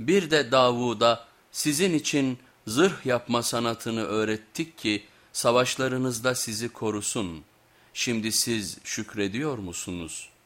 Bir de Davud'a sizin için zırh yapma sanatını öğrettik ki savaşlarınızda sizi korusun. Şimdi siz şükrediyor musunuz?''